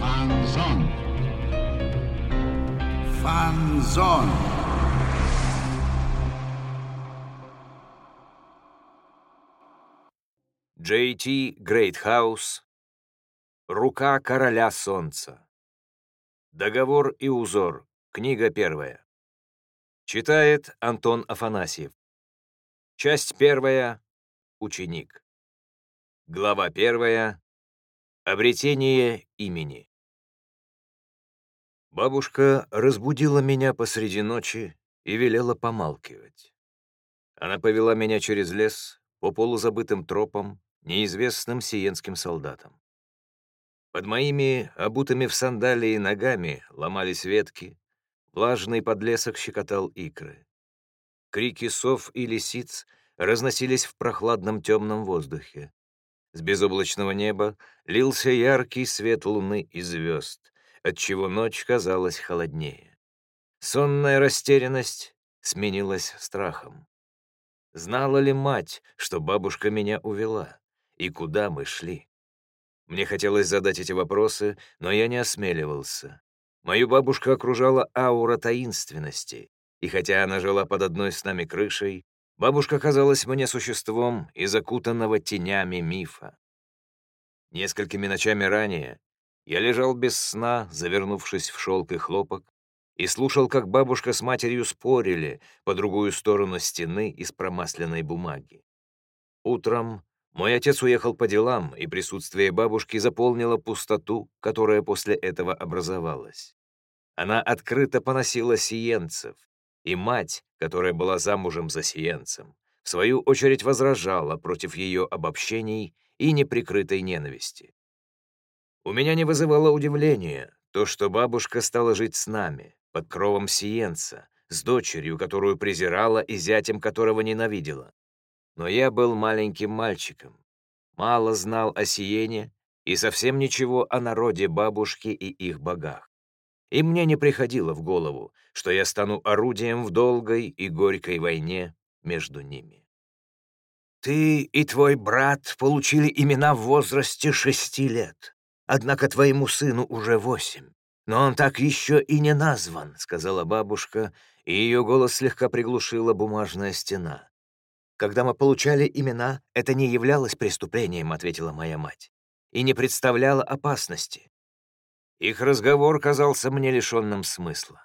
Фанзон. Фанзон. Джей Ти Грейтхаус. Рука короля солнца. Договор и узор. Книга первая. Читает Антон Афанасьев. Часть первая. Ученик. Глава первая. Обретение имени. Бабушка разбудила меня посреди ночи и велела помалкивать. Она повела меня через лес по полузабытым тропам, неизвестным сиенским солдатам. Под моими обутыми в сандалии ногами ломались ветки, влажный подлесок щекотал икры. Крики сов и лисиц разносились в прохладном темном воздухе. С безоблачного неба лился яркий свет луны и звезд, отчего ночь казалась холоднее. Сонная растерянность сменилась страхом. Знала ли мать, что бабушка меня увела, и куда мы шли? Мне хотелось задать эти вопросы, но я не осмеливался. Мою бабушку окружала аура таинственности, и хотя она жила под одной с нами крышей, Бабушка казалась мне существом из окутанного тенями мифа. Несколькими ночами ранее я лежал без сна, завернувшись в шелк и хлопок, и слушал, как бабушка с матерью спорили по другую сторону стены из промасленной бумаги. Утром мой отец уехал по делам, и присутствие бабушки заполнило пустоту, которая после этого образовалась. Она открыто поносила сиенцев, и мать, которая была замужем за сиенцем, в свою очередь возражала против ее обобщений и неприкрытой ненависти. У меня не вызывало удивления то, что бабушка стала жить с нами, под кровом сиенца, с дочерью, которую презирала и зятем которого ненавидела. Но я был маленьким мальчиком, мало знал о Сиене и совсем ничего о народе бабушки и их богах и мне не приходило в голову, что я стану орудием в долгой и горькой войне между ними. «Ты и твой брат получили имена в возрасте шести лет, однако твоему сыну уже восемь, но он так еще и не назван», — сказала бабушка, и ее голос слегка приглушила бумажная стена. «Когда мы получали имена, это не являлось преступлением», — ответила моя мать, «и не представляло опасности. Их разговор казался мне лишенным смысла.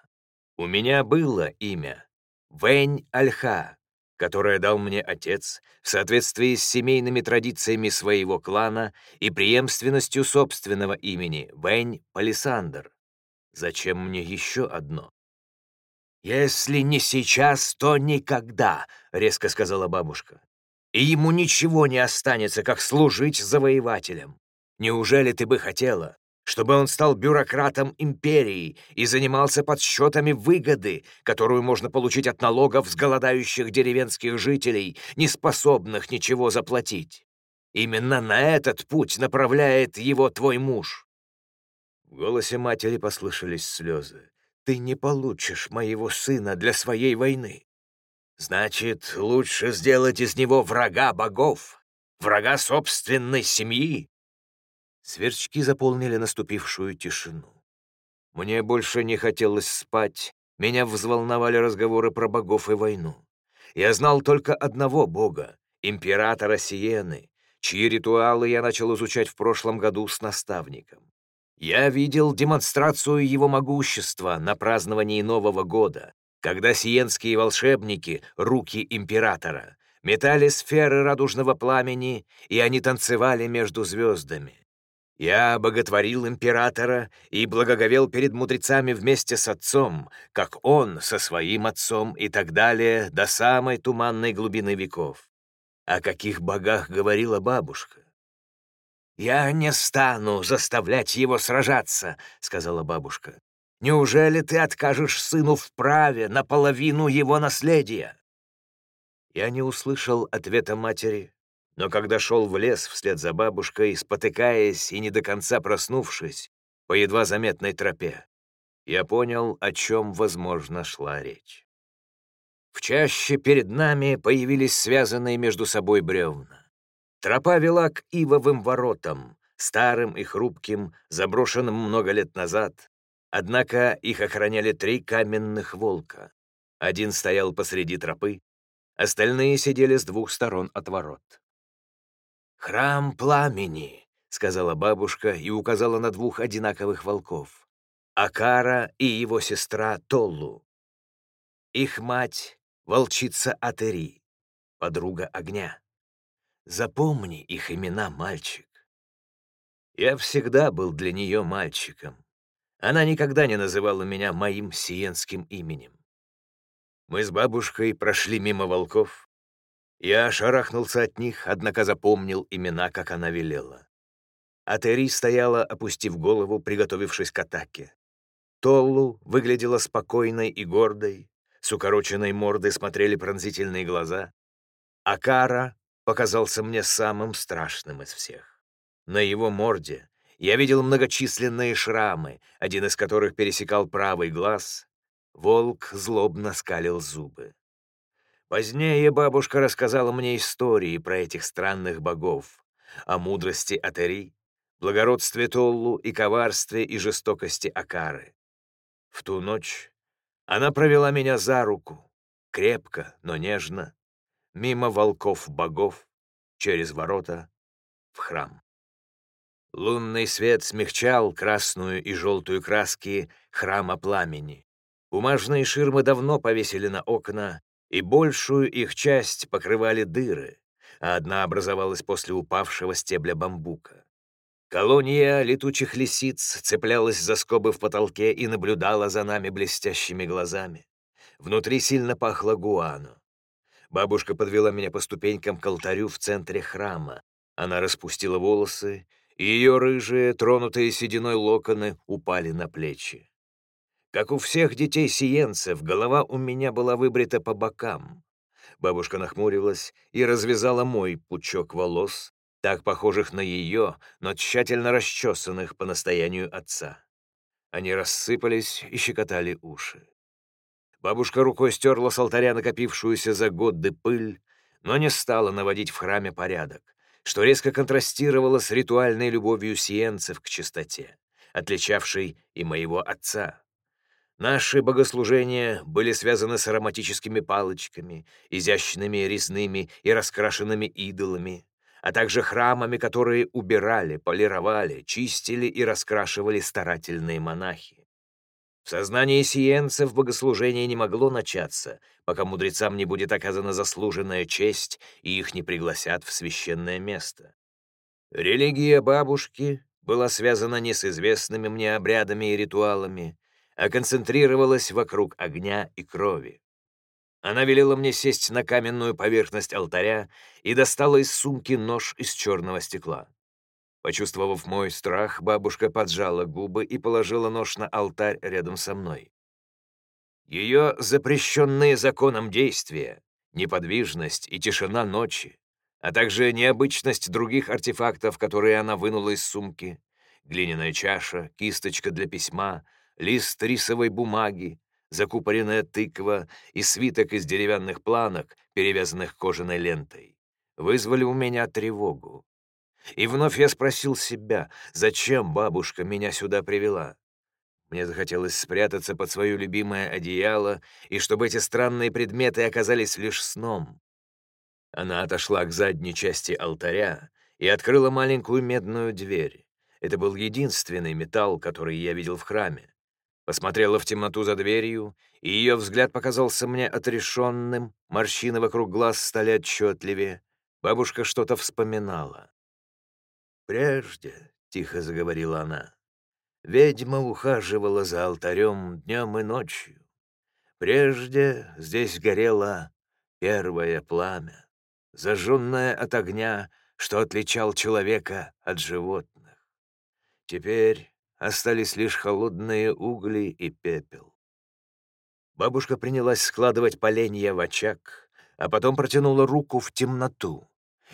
У меня было имя — Вэнь Альха, которое дал мне отец в соответствии с семейными традициями своего клана и преемственностью собственного имени — Вэнь Палисандр. Зачем мне еще одно? «Если не сейчас, то никогда», — резко сказала бабушка. «И ему ничего не останется, как служить завоевателем. Неужели ты бы хотела, чтобы он стал бюрократом империи и занимался подсчетами выгоды, которую можно получить от налогов с голодающих деревенских жителей, не способных ничего заплатить. Именно на этот путь направляет его твой муж». В голосе матери послышались слезы. «Ты не получишь моего сына для своей войны. Значит, лучше сделать из него врага богов, врага собственной семьи, Сверчки заполнили наступившую тишину. Мне больше не хотелось спать, меня взволновали разговоры про богов и войну. Я знал только одного бога — императора Сиены, чьи ритуалы я начал изучать в прошлом году с наставником. Я видел демонстрацию его могущества на праздновании Нового года, когда сиенские волшебники, руки императора, метали сферы радужного пламени, и они танцевали между звездами. Я боготворил императора и благоговел перед мудрецами вместе с отцом, как он со своим отцом и так далее до самой туманной глубины веков. О каких богах говорила бабушка? «Я не стану заставлять его сражаться», — сказала бабушка. «Неужели ты откажешь сыну в праве на половину его наследия?» Я не услышал ответа матери, но когда шел в лес вслед за бабушкой, спотыкаясь и не до конца проснувшись, по едва заметной тропе, я понял, о чем, возможно, шла речь. В чаще перед нами появились связанные между собой бревна. Тропа вела к ивовым воротам, старым и хрупким, заброшенным много лет назад. Однако их охраняли три каменных волка. Один стоял посреди тропы, остальные сидели с двух сторон от ворот. «Храм пламени», — сказала бабушка и указала на двух одинаковых волков. Акара и его сестра Толлу. Их мать — волчица Атери, подруга огня. Запомни их имена, мальчик. Я всегда был для нее мальчиком. Она никогда не называла меня моим сиенским именем. Мы с бабушкой прошли мимо волков. Я шарахнулся от них, однако запомнил имена, как она велела. Атери стояла, опустив голову, приготовившись к атаке. Толлу выглядела спокойной и гордой, с укороченной мордой смотрели пронзительные глаза. Акара показался мне самым страшным из всех. На его морде я видел многочисленные шрамы, один из которых пересекал правый глаз. Волк злобно скалил зубы. Позднее бабушка рассказала мне истории про этих странных богов, о мудрости Атери, благородстве Толлу и коварстве и жестокости Акары. В ту ночь она провела меня за руку, крепко, но нежно, мимо волков-богов, через ворота в храм. Лунный свет смягчал красную и желтую краски храма пламени. Бумажные ширмы давно повесили на окна, и большую их часть покрывали дыры, а одна образовалась после упавшего стебля бамбука. Колония летучих лисиц цеплялась за скобы в потолке и наблюдала за нами блестящими глазами. Внутри сильно пахло гуану. Бабушка подвела меня по ступенькам к алтарю в центре храма. Она распустила волосы и ее рыжие, тронутые сединой локоны упали на плечи. Как у всех детей сиенцев, голова у меня была выбрита по бокам. Бабушка нахмурилась и развязала мой пучок волос, так похожих на ее, но тщательно расчесанных по настоянию отца. Они рассыпались и щекотали уши. Бабушка рукой стерла с алтаря накопившуюся за годы пыль, но не стала наводить в храме порядок что резко контрастировало с ритуальной любовью сиенцев к чистоте, отличавшей и моего отца. Наши богослужения были связаны с ароматическими палочками, изящными резными и раскрашенными идолами, а также храмами, которые убирали, полировали, чистили и раскрашивали старательные монахи. В сознании сиенцев богослужение не могло начаться, пока мудрецам не будет оказана заслуженная честь и их не пригласят в священное место. Религия бабушки была связана не с известными мне обрядами и ритуалами, а концентрировалась вокруг огня и крови. Она велела мне сесть на каменную поверхность алтаря и достала из сумки нож из черного стекла. Почувствовав мой страх, бабушка поджала губы и положила нож на алтарь рядом со мной. Ее запрещенные законом действия, неподвижность и тишина ночи, а также необычность других артефактов, которые она вынула из сумки, глиняная чаша, кисточка для письма, лист рисовой бумаги, закупоренная тыква и свиток из деревянных планок, перевязанных кожаной лентой, вызвали у меня тревогу. И вновь я спросил себя, зачем бабушка меня сюда привела. Мне захотелось спрятаться под свое любимое одеяло, и чтобы эти странные предметы оказались лишь сном. Она отошла к задней части алтаря и открыла маленькую медную дверь. Это был единственный металл, который я видел в храме. Посмотрела в темноту за дверью, и ее взгляд показался мне отрешенным, морщины вокруг глаз стали отчетливее. Бабушка что-то вспоминала. «Прежде», — тихо заговорила она, — «ведьма ухаживала за алтарем днем и ночью. Прежде здесь горело первое пламя, зажженное от огня, что отличал человека от животных. Теперь остались лишь холодные угли и пепел. Бабушка принялась складывать поленья в очаг, а потом протянула руку в темноту.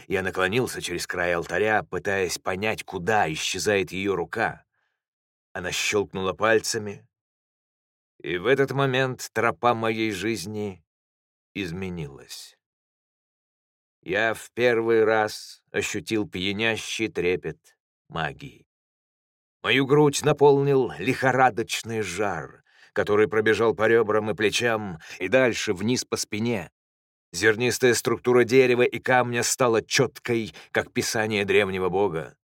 Я наклонился через край алтаря, пытаясь понять, куда исчезает ее рука. Она щелкнула пальцами, и в этот момент тропа моей жизни изменилась. я в первый раз ощутил пьянящий трепет магии. Мою грудь наполнил лихорадочный жар, который пробежал по ребрам и плечам и дальше вниз по спине. Зернистая структура дерева и камня стала четкой, как писание древнего бога.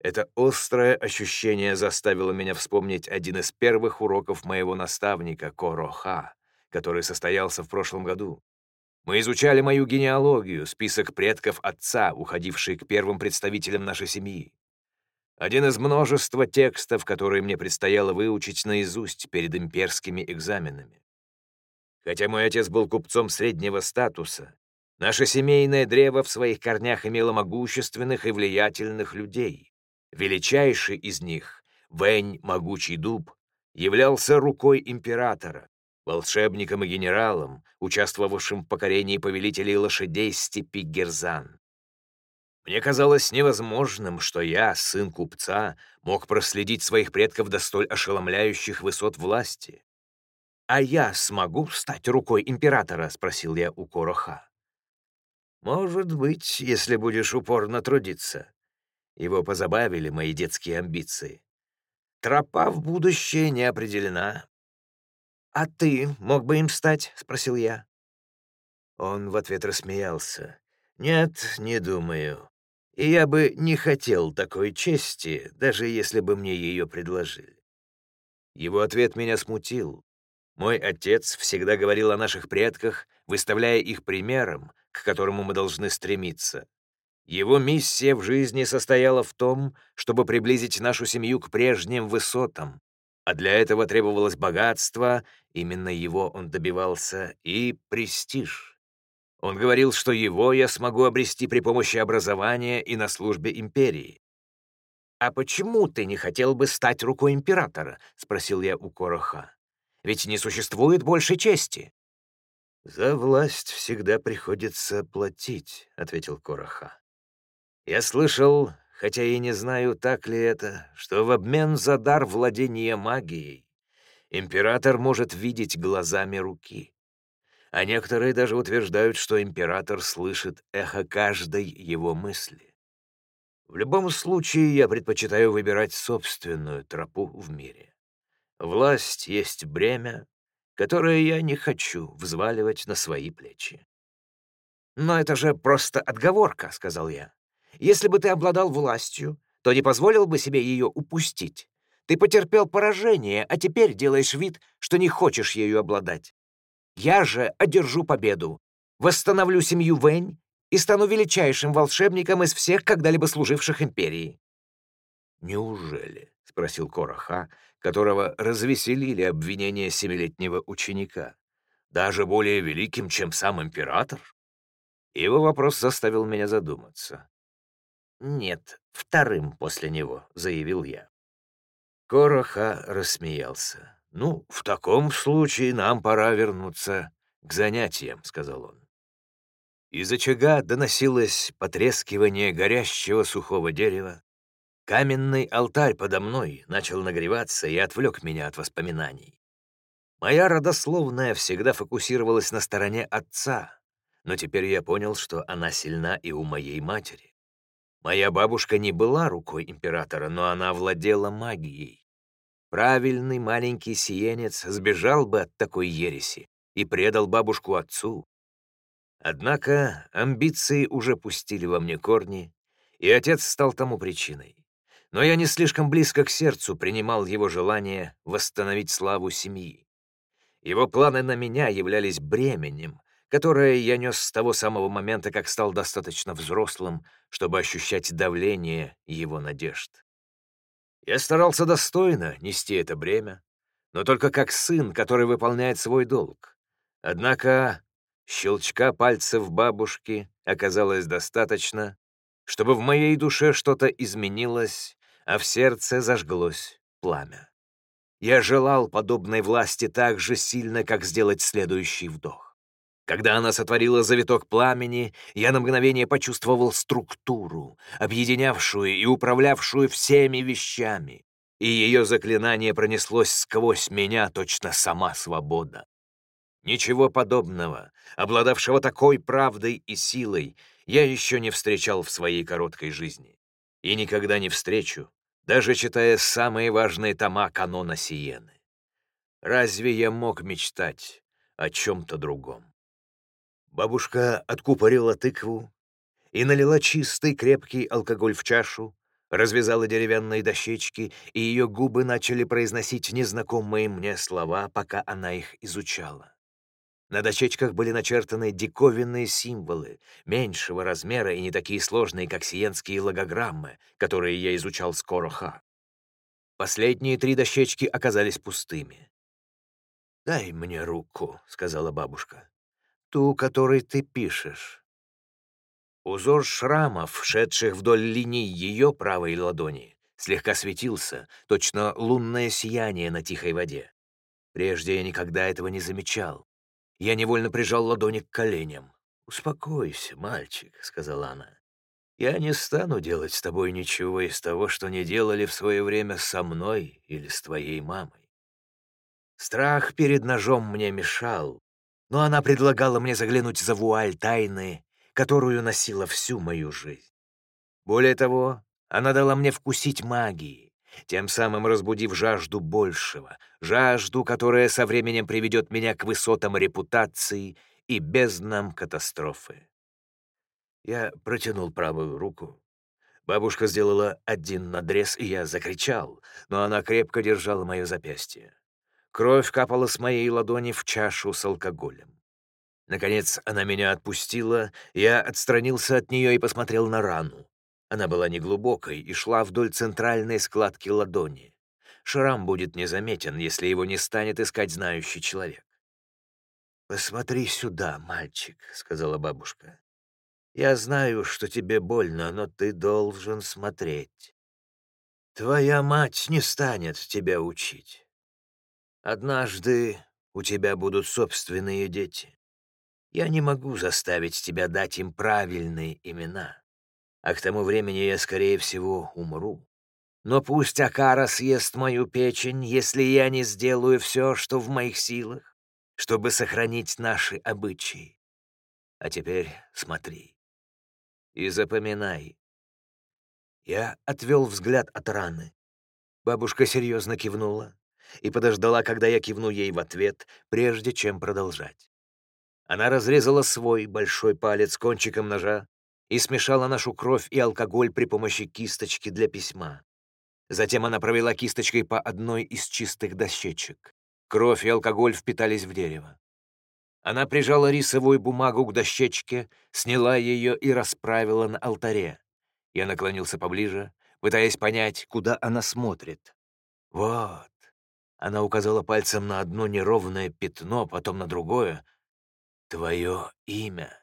Это острое ощущение заставило меня вспомнить один из первых уроков моего наставника Короха, который состоялся в прошлом году. Мы изучали мою генеалогию, список предков отца, уходивший к первым представителям нашей семьи. Один из множества текстов, которые мне предстояло выучить наизусть перед имперскими экзаменами. Хотя мой отец был купцом среднего статуса, наше семейное древо в своих корнях имело могущественных и влиятельных людей. Величайший из них, Вэнь Могучий Дуб, являлся рукой императора, волшебником и генералом, участвовавшим в покорении повелителей лошадей степи Герзан. Мне казалось невозможным, что я, сын купца, мог проследить своих предков до столь ошеломляющих высот власти. «А я смогу стать рукой императора?» — спросил я у Короха. «Может быть, если будешь упорно трудиться», его позабавили мои детские амбиции. Тропа в будущее не определена. «А ты мог бы им стать?» — спросил я. Он в ответ рассмеялся. «Нет, не думаю. И я бы не хотел такой чести, даже если бы мне ее предложили». Его ответ меня смутил. Мой отец всегда говорил о наших предках, выставляя их примером, к которому мы должны стремиться. Его миссия в жизни состояла в том, чтобы приблизить нашу семью к прежним высотам, а для этого требовалось богатство, именно его он добивался, и престиж. Он говорил, что его я смогу обрести при помощи образования и на службе империи. «А почему ты не хотел бы стать рукой императора?» — спросил я у Короха. «Ведь не существует больше чести». «За власть всегда приходится платить», — ответил Короха. Я слышал, хотя и не знаю, так ли это, что в обмен за дар владения магией император может видеть глазами руки. А некоторые даже утверждают, что император слышит эхо каждой его мысли. В любом случае, я предпочитаю выбирать собственную тропу в мире. Власть есть бремя, которое я не хочу взваливать на свои плечи. «Но это же просто отговорка», — сказал я. Если бы ты обладал властью, то не позволил бы себе ее упустить. Ты потерпел поражение, а теперь делаешь вид, что не хочешь ею обладать. Я же одержу победу, восстановлю семью Вэнь и стану величайшим волшебником из всех когда-либо служивших империи». «Неужели?» — спросил Короха, которого развеселили обвинения семилетнего ученика. «Даже более великим, чем сам император?» Его вопрос заставил меня задуматься. «Нет, вторым после него», — заявил я. Короха рассмеялся. «Ну, в таком случае нам пора вернуться к занятиям», — сказал он. Из очага доносилось потрескивание горящего сухого дерева. Каменный алтарь подо мной начал нагреваться и отвлек меня от воспоминаний. Моя родословная всегда фокусировалась на стороне отца, но теперь я понял, что она сильна и у моей матери. Моя бабушка не была рукой императора, но она владела магией. Правильный маленький сиенец сбежал бы от такой ереси и предал бабушку отцу. Однако амбиции уже пустили во мне корни, и отец стал тому причиной. Но я не слишком близко к сердцу принимал его желание восстановить славу семьи. Его планы на меня являлись бременем, которое я нес с того самого момента, как стал достаточно взрослым, чтобы ощущать давление его надежд. Я старался достойно нести это бремя, но только как сын, который выполняет свой долг. Однако щелчка пальцев бабушки оказалось достаточно, чтобы в моей душе что-то изменилось, а в сердце зажглось пламя. Я желал подобной власти так же сильно, как сделать следующий вдох. Когда она сотворила завиток пламени, я на мгновение почувствовал структуру, объединявшую и управлявшую всеми вещами, и ее заклинание пронеслось сквозь меня точно сама свобода. Ничего подобного, обладавшего такой правдой и силой, я еще не встречал в своей короткой жизни. И никогда не встречу, даже читая самые важные тома канона Сиены. Разве я мог мечтать о чем-то другом? Бабушка откупорила тыкву и налила чистый крепкий алкоголь в чашу, развязала деревянные дощечки, и ее губы начали произносить незнакомые мне слова, пока она их изучала. На дощечках были начертаны диковинные символы, меньшего размера и не такие сложные, как сиенские логограммы, которые я изучал с Короха. Последние три дощечки оказались пустыми. «Дай мне руку», — сказала бабушка. «Ту, которой ты пишешь». Узор шрамов, шедших вдоль линий ее правой ладони, слегка светился, точно лунное сияние на тихой воде. Прежде я никогда этого не замечал. Я невольно прижал ладони к коленям. «Успокойся, мальчик», — сказала она. «Я не стану делать с тобой ничего из того, что не делали в свое время со мной или с твоей мамой. Страх перед ножом мне мешал, но она предлагала мне заглянуть за вуаль тайны, которую носила всю мою жизнь. Более того, она дала мне вкусить магии, тем самым разбудив жажду большего, жажду, которая со временем приведет меня к высотам репутации и безднам катастрофы. Я протянул правую руку. Бабушка сделала один надрез, и я закричал, но она крепко держала мое запястье. Кровь капала с моей ладони в чашу с алкоголем. Наконец она меня отпустила, я отстранился от нее и посмотрел на рану. Она была неглубокой и шла вдоль центральной складки ладони. Шрам будет незаметен, если его не станет искать знающий человек. «Посмотри сюда, мальчик», — сказала бабушка. «Я знаю, что тебе больно, но ты должен смотреть. Твоя мать не станет тебя учить. Однажды у тебя будут собственные дети. Я не могу заставить тебя дать им правильные имена а к тому времени я, скорее всего, умру. Но пусть Акара съест мою печень, если я не сделаю все, что в моих силах, чтобы сохранить наши обычаи. А теперь смотри и запоминай. Я отвел взгляд от раны. Бабушка серьезно кивнула и подождала, когда я кивну ей в ответ, прежде чем продолжать. Она разрезала свой большой палец кончиком ножа и смешала нашу кровь и алкоголь при помощи кисточки для письма. Затем она провела кисточкой по одной из чистых дощечек. Кровь и алкоголь впитались в дерево. Она прижала рисовую бумагу к дощечке, сняла ее и расправила на алтаре. Я наклонился поближе, пытаясь понять, куда она смотрит. «Вот». Она указала пальцем на одно неровное пятно, потом на другое. «Твое имя».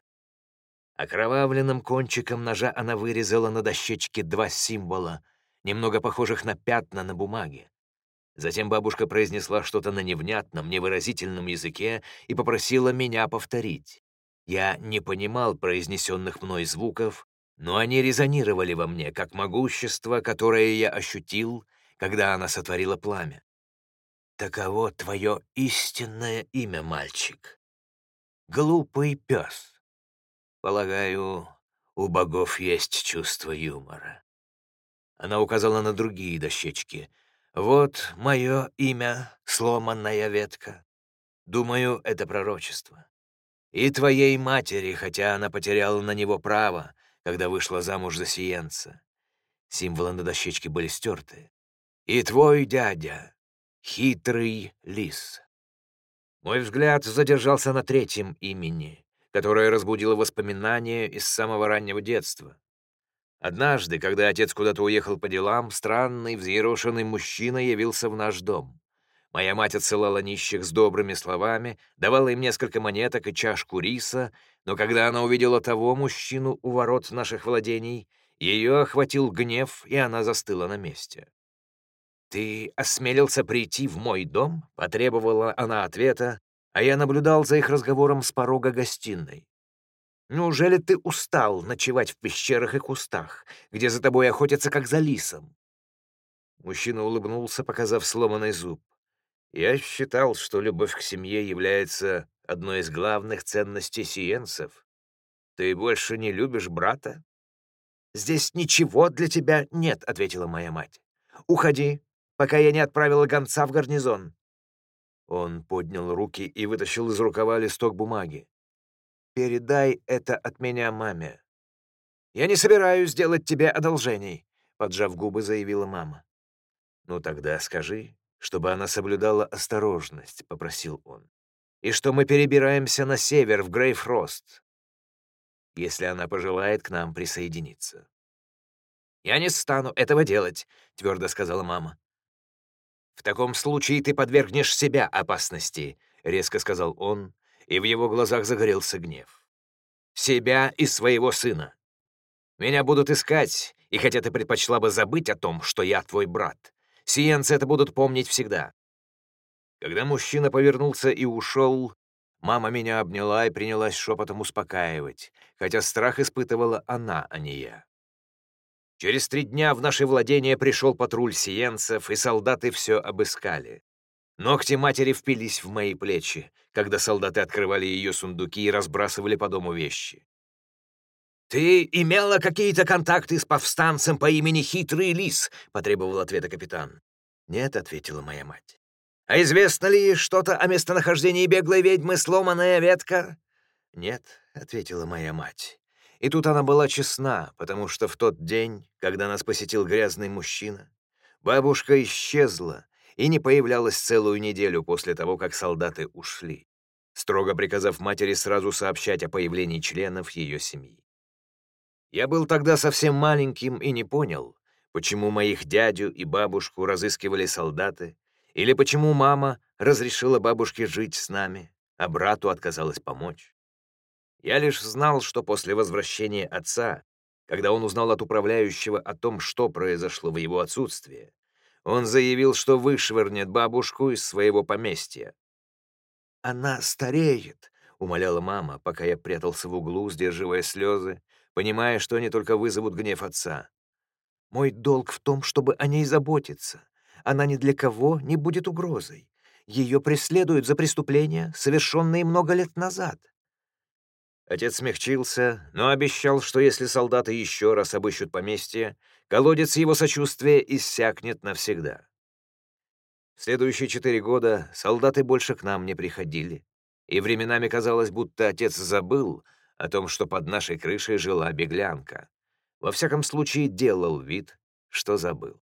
Окровавленным кончиком ножа она вырезала на дощечке два символа, немного похожих на пятна на бумаге. Затем бабушка произнесла что-то на невнятном, невыразительном языке и попросила меня повторить. Я не понимал произнесенных мной звуков, но они резонировали во мне, как могущество, которое я ощутил, когда она сотворила пламя. Таково твое истинное имя, мальчик. Глупый пес. Полагаю, у богов есть чувство юмора. Она указала на другие дощечки. Вот мое имя, сломанная ветка. Думаю, это пророчество. И твоей матери, хотя она потеряла на него право, когда вышла замуж за сиенца. Символы на дощечке были стерты. И твой дядя, хитрый лис. Мой взгляд задержался на третьем имени которое разбудило воспоминания из самого раннего детства. Однажды, когда отец куда-то уехал по делам, странный, взъерошенный мужчина явился в наш дом. Моя мать отсылала нищих с добрыми словами, давала им несколько монеток и чашку риса, но когда она увидела того мужчину у ворот наших владений, ее охватил гнев, и она застыла на месте. «Ты осмелился прийти в мой дом?» — потребовала она ответа, а я наблюдал за их разговором с порога гостиной. «Неужели ты устал ночевать в пещерах и кустах, где за тобой охотятся, как за лисом?» Мужчина улыбнулся, показав сломанный зуб. «Я считал, что любовь к семье является одной из главных ценностей сиенцев. Ты больше не любишь брата?» «Здесь ничего для тебя нет», — ответила моя мать. «Уходи, пока я не отправила гонца в гарнизон». Он поднял руки и вытащил из рукава листок бумаги. «Передай это от меня маме». «Я не собираюсь делать тебе одолжений», — поджав губы, заявила мама. «Ну тогда скажи, чтобы она соблюдала осторожность», — попросил он. «И что мы перебираемся на север, в Грейфрост, если она пожелает к нам присоединиться». «Я не стану этого делать», — твердо сказала мама. «В таком случае ты подвергнешь себя опасности», — резко сказал он, и в его глазах загорелся гнев. «Себя и своего сына. Меня будут искать, и хотя ты предпочла бы забыть о том, что я твой брат, сиенцы это будут помнить всегда». Когда мужчина повернулся и ушел, мама меня обняла и принялась шепотом успокаивать, хотя страх испытывала она, а не я. Через три дня в наше владение пришел патруль сиенцев, и солдаты все обыскали. Ногти матери впились в мои плечи, когда солдаты открывали ее сундуки и разбрасывали по дому вещи. «Ты имела какие-то контакты с повстанцем по имени Хитрый Лис?» — потребовал ответа капитан. «Нет», — ответила моя мать. «А известно ли что-то о местонахождении беглой ведьмы «Сломанная ветка»?» «Нет», — ответила моя мать. И тут она была честна, потому что в тот день, когда нас посетил грязный мужчина, бабушка исчезла и не появлялась целую неделю после того, как солдаты ушли, строго приказав матери сразу сообщать о появлении членов ее семьи. Я был тогда совсем маленьким и не понял, почему моих дядю и бабушку разыскивали солдаты, или почему мама разрешила бабушке жить с нами, а брату отказалась помочь. Я лишь знал, что после возвращения отца, когда он узнал от управляющего о том, что произошло в его отсутствие, он заявил, что вышвырнет бабушку из своего поместья. «Она стареет», — умоляла мама, пока я прятался в углу, сдерживая слезы, понимая, что они только вызовут гнев отца. «Мой долг в том, чтобы о ней заботиться. Она ни для кого не будет угрозой. Ее преследуют за преступления, совершенные много лет назад. Отец смягчился, но обещал, что если солдаты еще раз обыщут поместье, колодец его сочувствия иссякнет навсегда. В следующие четыре года солдаты больше к нам не приходили, и временами казалось, будто отец забыл о том, что под нашей крышей жила беглянка. Во всяком случае, делал вид, что забыл.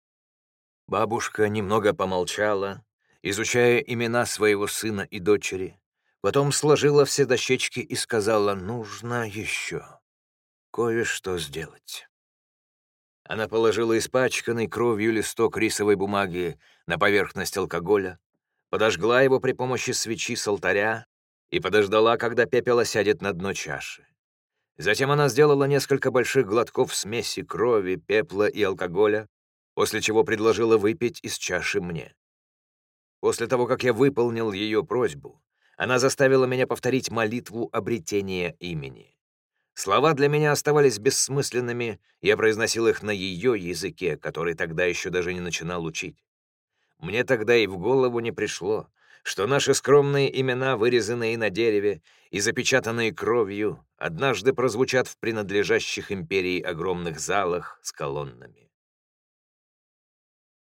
Бабушка немного помолчала, изучая имена своего сына и дочери, Потом сложила все дощечки и сказала, нужно еще кое-что сделать. Она положила испачканный кровью листок рисовой бумаги на поверхность алкоголя, подожгла его при помощи свечи с алтаря и подождала, когда пепел осядет на дно чаши. Затем она сделала несколько больших глотков смеси крови, пепла и алкоголя, после чего предложила выпить из чаши мне. После того, как я выполнил ее просьбу, она заставила меня повторить молитву обретения имени. Слова для меня оставались бессмысленными, я произносил их на ее языке, который тогда еще даже не начинал учить. Мне тогда и в голову не пришло, что наши скромные имена, вырезанные на дереве и запечатанные кровью, однажды прозвучат в принадлежащих империи огромных залах с колоннами.